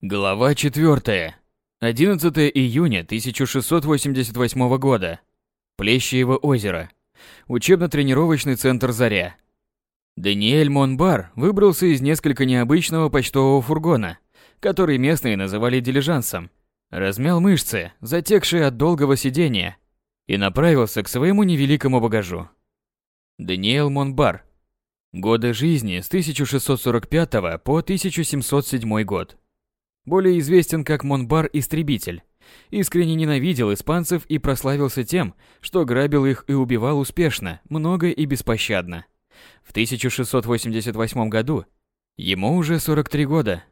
Глава 4. 11 июня 1688 года. Плещеево озеро. Учебно-тренировочный центр «Заря». Даниэль Монбар выбрался из несколько необычного почтового фургона, который местные называли дилижансом, размял мышцы, затекшие от долгого сидения, и направился к своему невеликому багажу. Даниэль Монбар. Годы жизни с 1645 по 1707 год более известен как Монбар-истребитель. Искренне ненавидел испанцев и прославился тем, что грабил их и убивал успешно, много и беспощадно. В 1688 году ему уже 43 года.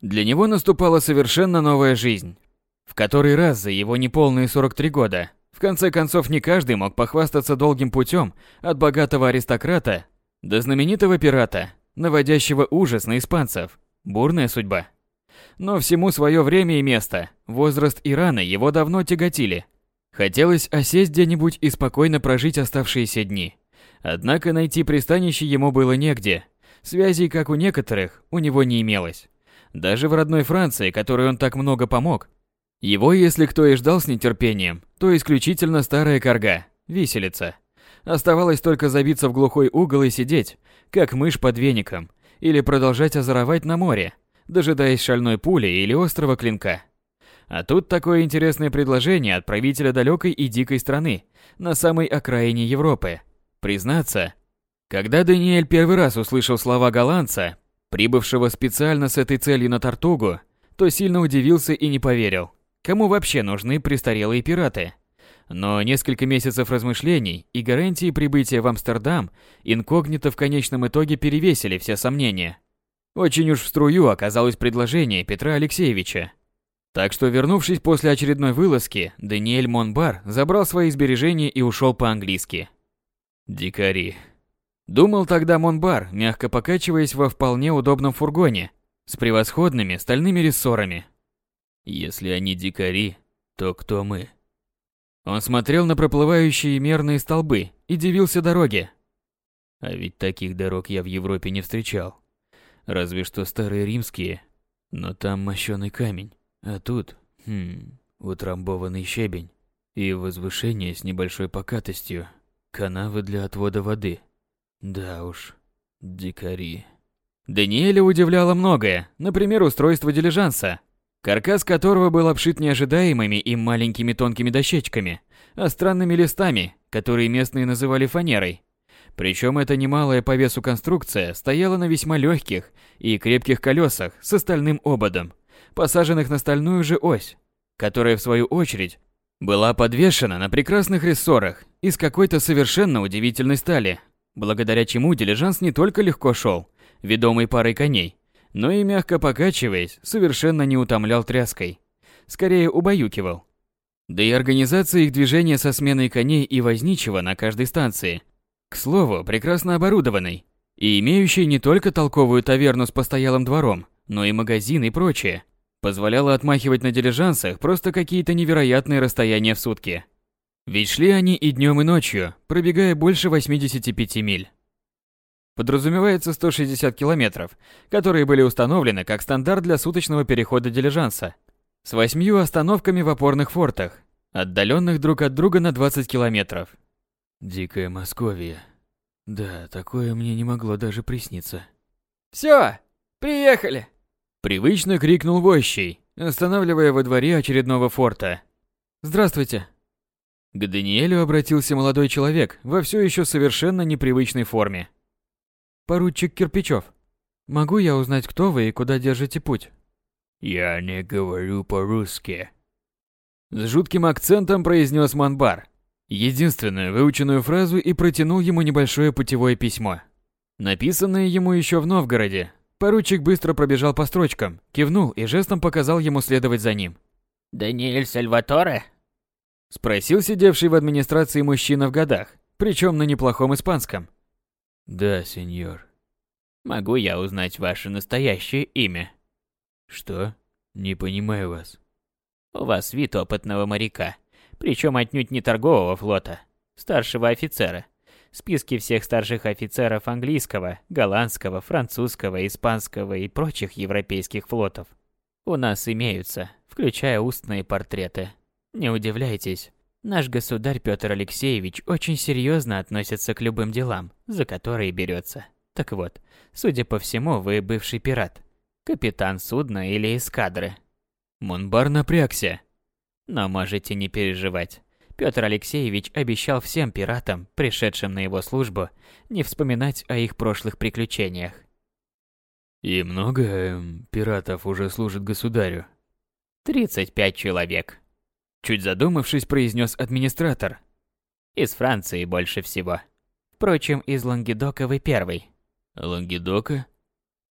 Для него наступала совершенно новая жизнь. В который раз за его неполные 43 года. В конце концов, не каждый мог похвастаться долгим путем от богатого аристократа до знаменитого пирата, наводящего ужас на испанцев. Бурная судьба. Но всему свое время и место. Возраст и раны его давно тяготили. Хотелось осесть где-нибудь и спокойно прожить оставшиеся дни. Однако найти пристанище ему было негде. Связей, как у некоторых, у него не имелось. Даже в родной Франции, которой он так много помог. Его, если кто и ждал с нетерпением, то исключительно старая корга, виселица. Оставалось только забиться в глухой угол и сидеть, как мышь под веником, или продолжать озоровать на море, дожидаясь шальной пули или острого клинка. А тут такое интересное предложение от правителя далекой и дикой страны, на самой окраине Европы. Признаться, когда Даниэль первый раз услышал слова голландца, прибывшего специально с этой целью на Тартугу, то сильно удивился и не поверил. Кому вообще нужны престарелые пираты? Но несколько месяцев размышлений и гарантии прибытия в Амстердам инкогнито в конечном итоге перевесили все сомнения – очень уж в струю оказалось предложение Петра Алексеевича. Так что, вернувшись после очередной вылазки, Даниэль Монбар забрал свои сбережения и ушел по-английски. Дикари. Думал тогда Монбар, мягко покачиваясь во вполне удобном фургоне, с превосходными стальными рессорами. Если они дикари, то кто мы? Он смотрел на проплывающие мерные столбы и дивился дороге. А ведь таких дорог я в Европе не встречал. Разве что старые римские. Но там мощеный камень. А тут, хм, утрамбованный щебень. И возвышение с небольшой покатостью. Канавы для отвода воды. Да уж, дикари. Даниэля удивляло многое. Например, устройство дилижанса. Каркас которого был обшит неожидаемыми им маленькими тонкими дощечками, а странными листами, которые местные называли фанерой. Причем эта немалая по весу конструкция стояла на весьма легких и крепких колесах с стальным ободом, посаженных на стальную же ось, которая в свою очередь была подвешена на прекрасных рессорах из какой-то совершенно удивительной стали, благодаря чему дилижанс не только легко шел, ведомый парой коней, но и мягко покачиваясь, совершенно не утомлял тряской, скорее убаюкивал. Да и организация их движения со сменой коней и возничего на каждой станции – к слову, прекрасно оборудованный и имеющий не только толковую таверну с постоялым двором, но и магазин и прочее, позволяло отмахивать на дилижансах просто какие-то невероятные расстояния в сутки. Ведь шли они и днем, и ночью, пробегая больше 85 миль. Подразумевается 160 километров, которые были установлены как стандарт для суточного перехода дилижанса, с восьмью остановками в опорных фортах, отдаленных друг от друга на 20 километров. Дикая Московия. Да, такое мне не могло даже присниться. Все, приехали! Привычно крикнул вощий, останавливая во дворе очередного форта. Здравствуйте. К Даниэлю обратился молодой человек во все еще совершенно непривычной форме. Поручик Кирпичев. Могу я узнать, кто вы и куда держите путь? Я не говорю по-русски. С жутким акцентом произнес Манбар, единственную выученную фразу и протянул ему небольшое путевое письмо. Написанное ему еще в Новгороде. Поручик быстро пробежал по строчкам, кивнул и жестом показал ему следовать за ним. «Даниэль Сальваторе?» Спросил сидевший в администрации мужчина в годах, причем на неплохом испанском. «Да, сеньор». «Могу я узнать ваше настоящее имя?» «Что? Не понимаю вас». «У вас вид опытного моряка причем отнюдь не торгового флота, старшего офицера. Списки всех старших офицеров английского, голландского, французского, испанского и прочих европейских флотов. У нас имеются, включая устные портреты. Не удивляйтесь, наш государь Петр Алексеевич очень серьезно относится к любым делам, за которые берется. Так вот, судя по всему, вы бывший пират, капитан судна или эскадры. Монбар напрягся. Но можете не переживать. Петр Алексеевич обещал всем пиратам, пришедшим на его службу, не вспоминать о их прошлых приключениях. И много эм, пиратов уже служит государю? 35 человек. Чуть задумавшись, произнес администратор. Из Франции больше всего. Впрочем, из Лангедока вы первый. Лангедока?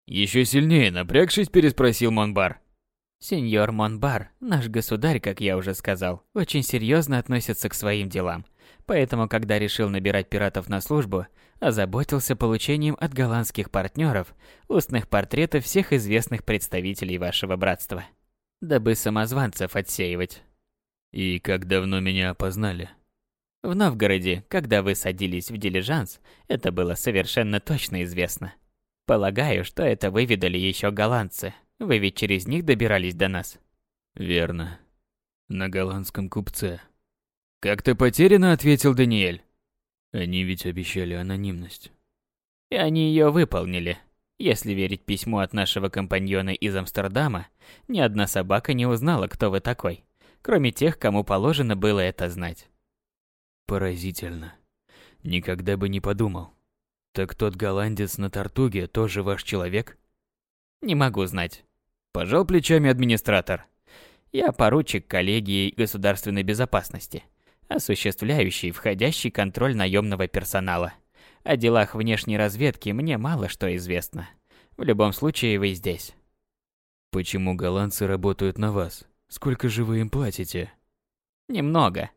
Еще сильнее напрягшись, переспросил Монбар. Сеньор Монбар, наш государь, как я уже сказал, очень серьезно относится к своим делам. Поэтому, когда решил набирать пиратов на службу, озаботился получением от голландских партнеров устных портретов всех известных представителей вашего братства, дабы самозванцев отсеивать. И как давно меня опознали? В Новгороде, когда вы садились в дилижанс, это было совершенно точно известно. Полагаю, что это выведали еще голландцы. Вы ведь через них добирались до нас. Верно. На голландском купце. Как-то потерянно ответил Даниэль. Они ведь обещали анонимность. И они ее выполнили. Если верить письму от нашего компаньона из Амстердама, ни одна собака не узнала, кто вы такой, кроме тех, кому положено было это знать. Поразительно. Никогда бы не подумал. Так тот голландец на Тартуге тоже ваш человек? Не могу знать. Пожал плечами администратор. Я поручик коллегии государственной безопасности, осуществляющий входящий контроль наемного персонала. О делах внешней разведки мне мало что известно. В любом случае вы здесь. Почему голландцы работают на вас? Сколько же вы им платите? Немного.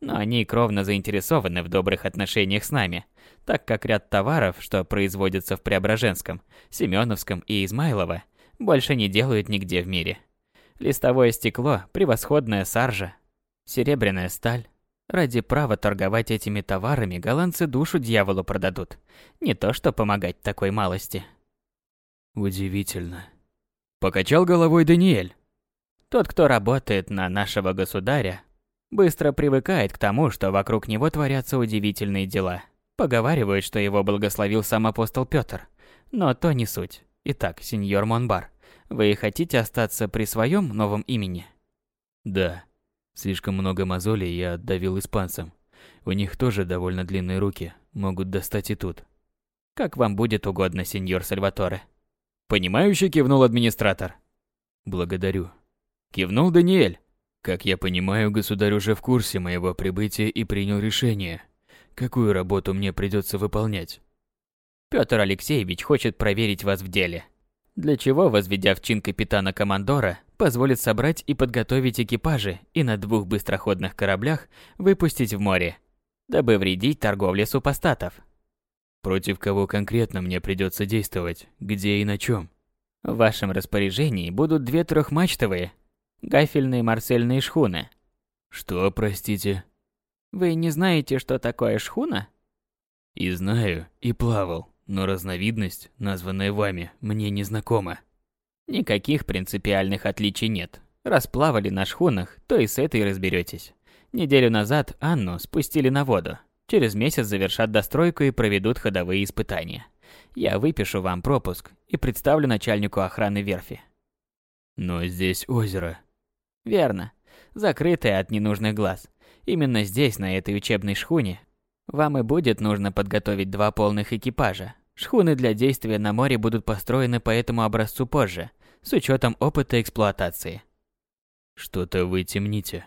Но они кровно заинтересованы в добрых отношениях с нами, так как ряд товаров, что производятся в Преображенском, Семеновском и Измайлово, больше не делают нигде в мире. Листовое стекло, превосходная саржа, серебряная сталь. Ради права торговать этими товарами голландцы душу дьяволу продадут. Не то что помогать такой малости. Удивительно. Покачал головой Даниэль. Тот, кто работает на нашего государя, быстро привыкает к тому, что вокруг него творятся удивительные дела. Поговаривают, что его благословил сам апостол Петр. Но то не суть. Итак, сеньор Монбар, вы хотите остаться при своем новом имени? Да. Слишком много мозолей я отдавил испанцам. У них тоже довольно длинные руки, могут достать и тут. Как вам будет угодно, сеньор Сальваторе. Понимающе кивнул администратор. Благодарю. Кивнул Даниэль. Как я понимаю, государь уже в курсе моего прибытия и принял решение. Какую работу мне придется выполнять? Петр Алексеевич хочет проверить вас в деле. Для чего, возведя в чин капитана-командора, позволит собрать и подготовить экипажи и на двух быстроходных кораблях выпустить в море, дабы вредить торговле супостатов. Против кого конкретно мне придется действовать, где и на чем? В вашем распоряжении будут две трехмачтовые, гафельные марсельные шхуны. Что, простите? Вы не знаете, что такое шхуна? И знаю, и плавал, но разновидность, названная вами, мне не знакома. Никаких принципиальных отличий нет. Расплавали на шхунах, то и с этой разберетесь. Неделю назад Анну спустили на воду. Через месяц завершат достройку и проведут ходовые испытания. Я выпишу вам пропуск и представлю начальнику охраны верфи. Но здесь озеро. Верно. Закрытое от ненужных глаз. Именно здесь, на этой учебной шхуне, вам и будет нужно подготовить два полных экипажа. Шхуны для действия на море будут построены по этому образцу позже, с учетом опыта эксплуатации. Что-то вы темните.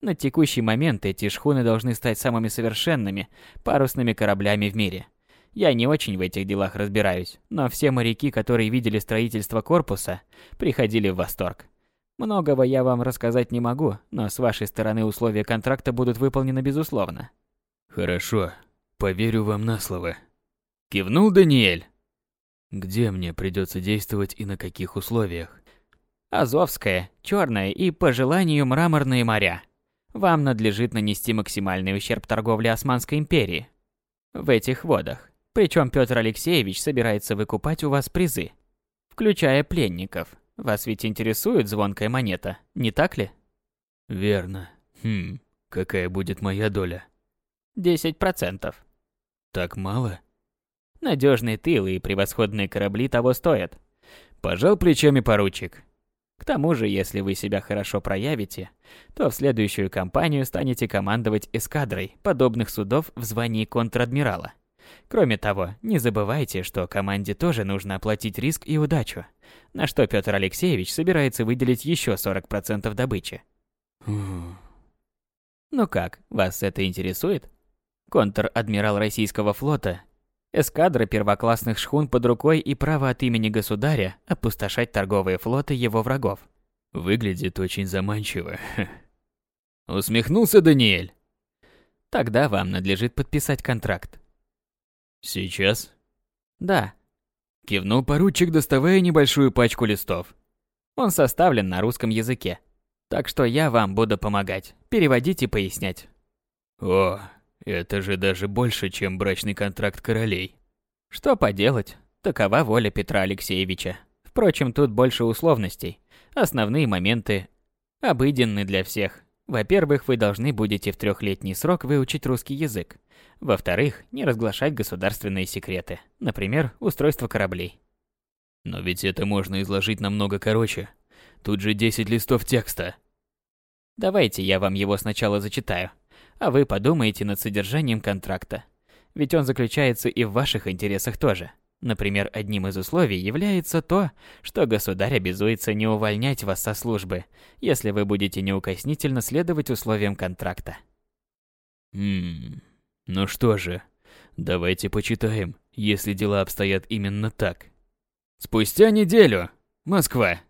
На текущий момент эти шхуны должны стать самыми совершенными парусными кораблями в мире. Я не очень в этих делах разбираюсь, но все моряки, которые видели строительство корпуса, приходили в восторг. Многого я вам рассказать не могу, но с вашей стороны условия контракта будут выполнены безусловно. Хорошо, поверю вам на слово. Кивнул Даниэль. Где мне придется действовать и на каких условиях? Азовское, Черное и, по желанию, Мраморные моря. Вам надлежит нанести максимальный ущерб торговле Османской империи. В этих водах. Причем Петр Алексеевич собирается выкупать у вас призы, включая пленников. Вас ведь интересует звонкая монета, не так ли? Верно. Хм, какая будет моя доля? Десять процентов. Так мало? Надежные тылы и превосходные корабли того стоят. Пожал плечами поручик. К тому же, если вы себя хорошо проявите, то в следующую кампанию станете командовать эскадрой подобных судов в звании контр-адмирала. Кроме того, не забывайте, что команде тоже нужно оплатить риск и удачу, на что Петр Алексеевич собирается выделить еще 40% добычи. Ну как, вас это интересует? Контр-адмирал российского флота, эскадра первоклассных шхун под рукой и право от имени государя опустошать торговые флоты его врагов. Выглядит очень заманчиво. Усмехнулся Даниэль. Тогда вам надлежит подписать контракт. Сейчас? Да. Кивнул поручик, доставая небольшую пачку листов. Он составлен на русском языке. Так что я вам буду помогать, переводить и пояснять. О, это же даже больше, чем брачный контракт королей. Что поделать, такова воля Петра Алексеевича. Впрочем, тут больше условностей. Основные моменты обыденны для всех. Во-первых, вы должны будете в трехлетний срок выучить русский язык. Во-вторых, не разглашать государственные секреты, например, устройство кораблей. Но ведь это можно изложить намного короче. Тут же 10 листов текста. Давайте я вам его сначала зачитаю, а вы подумаете над содержанием контракта. Ведь он заключается и в ваших интересах тоже. Например, одним из условий является то, что государь обязуется не увольнять вас со службы, если вы будете неукоснительно следовать условиям контракта. Ммм, ну что же, давайте почитаем, если дела обстоят именно так. Спустя неделю. Москва.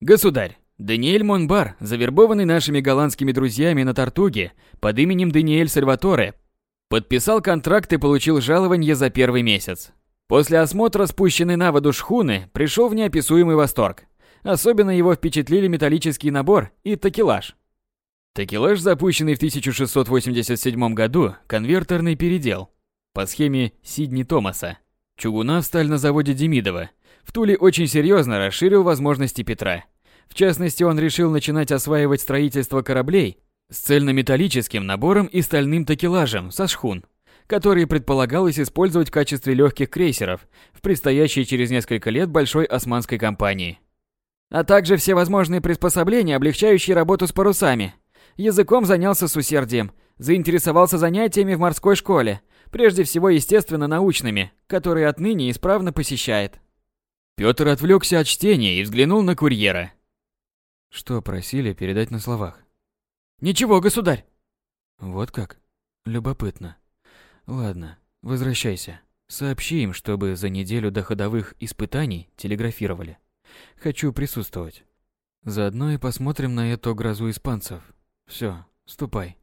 Государь, Даниэль Монбар, завербованный нашими голландскими друзьями на Тартуге под именем Даниэль Сальваторе, подписал контракт и получил жалование за первый месяц. После осмотра спущенной на воду шхуны пришел в неописуемый восторг. Особенно его впечатлили металлический набор и такелаж. Такелаж, запущенный в 1687 году, конвертерный передел по схеме Сидни Томаса. Чугуна в стальнозаводе Демидова. В Туле очень серьезно расширил возможности Петра. В частности, он решил начинать осваивать строительство кораблей с цельнометаллическим набором и стальным такелажем со шхун, которые предполагалось использовать в качестве легких крейсеров в предстоящей через несколько лет большой османской кампании. А также все возможные приспособления, облегчающие работу с парусами. Языком занялся с усердием, заинтересовался занятиями в морской школе, прежде всего, естественно, научными, которые отныне исправно посещает. Пётр отвлекся от чтения и взглянул на курьера. Что просили передать на словах? Ничего, государь. Вот как? Любопытно. Ладно, возвращайся. Сообщи им, чтобы за неделю до ходовых испытаний телеграфировали. Хочу присутствовать. Заодно и посмотрим на эту грозу испанцев. Все, ступай.